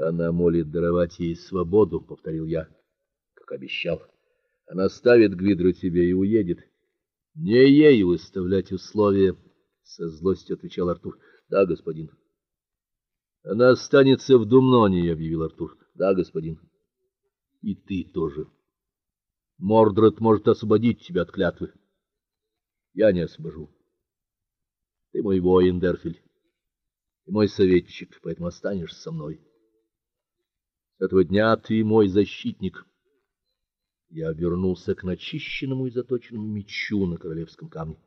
Она молит даровать ей свободу, повторил я, как обещал. Она ставит Гвидру тебе и уедет. Не ей выставлять условия, со злостью отвечал Артур. Да, господин. Она останется в Думноне, объявил Артур. Да, господин. И ты тоже. Мордред может освободить тебя от клятвы. Я не освобожу. Ты мой воин, Дерфель. И мой советчик, поэтому останешься со мной. Этого дня ты мой защитник. Я обернулся к начищенному и заточенному мечу на королевском камне.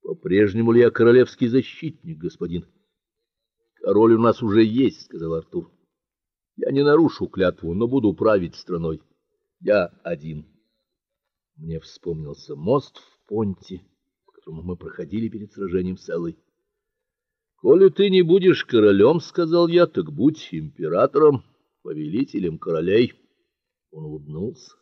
По-прежнему ли я королевский защитник, господин? Король у нас уже есть, сказал Артур. Я не нарушу клятву, но буду править страной. Я один. Мне вспомнился мост в Понте, по которому мы проходили перед сражением с Эллой. Коли ты не будешь королем, сказал я, так будь императором, повелителем королей. Он улыбнулся.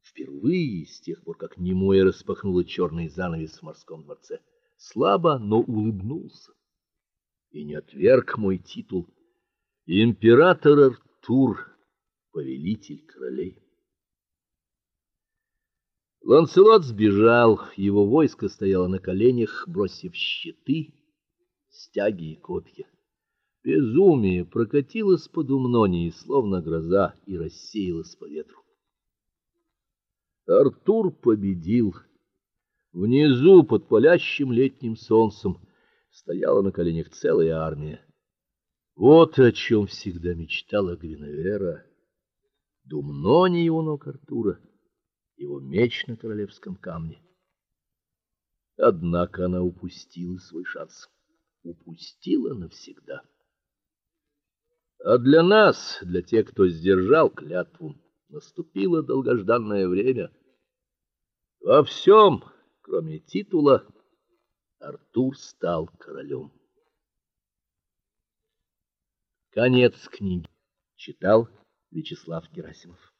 Впервые с тех пор, как Немоя распахнула черный занавес в морском дворце, слабо, но улыбнулся и не отверг мой титул. Император Артур, повелитель королей. Ланселот сбежал, его войско стояло на коленях, бросив щиты, стяги и копья. Безумие прокатилось по Думнонии, словно гроза, и рассеялось по ветру. Артур победил. Внизу под палящим летним солнцем стояла на коленях целая армия. Вот о чем всегда мечтала Гвиневера. Думнони у ног Артура, его меч на королевском камне. Однако она упустила свой шанс. Упустила навсегда. А для нас, для тех, кто сдержал клятву, наступило долгожданное время. Во всем, кроме титула, Артур стал королем. Конец книги. Читал Вячеслав Герасимов.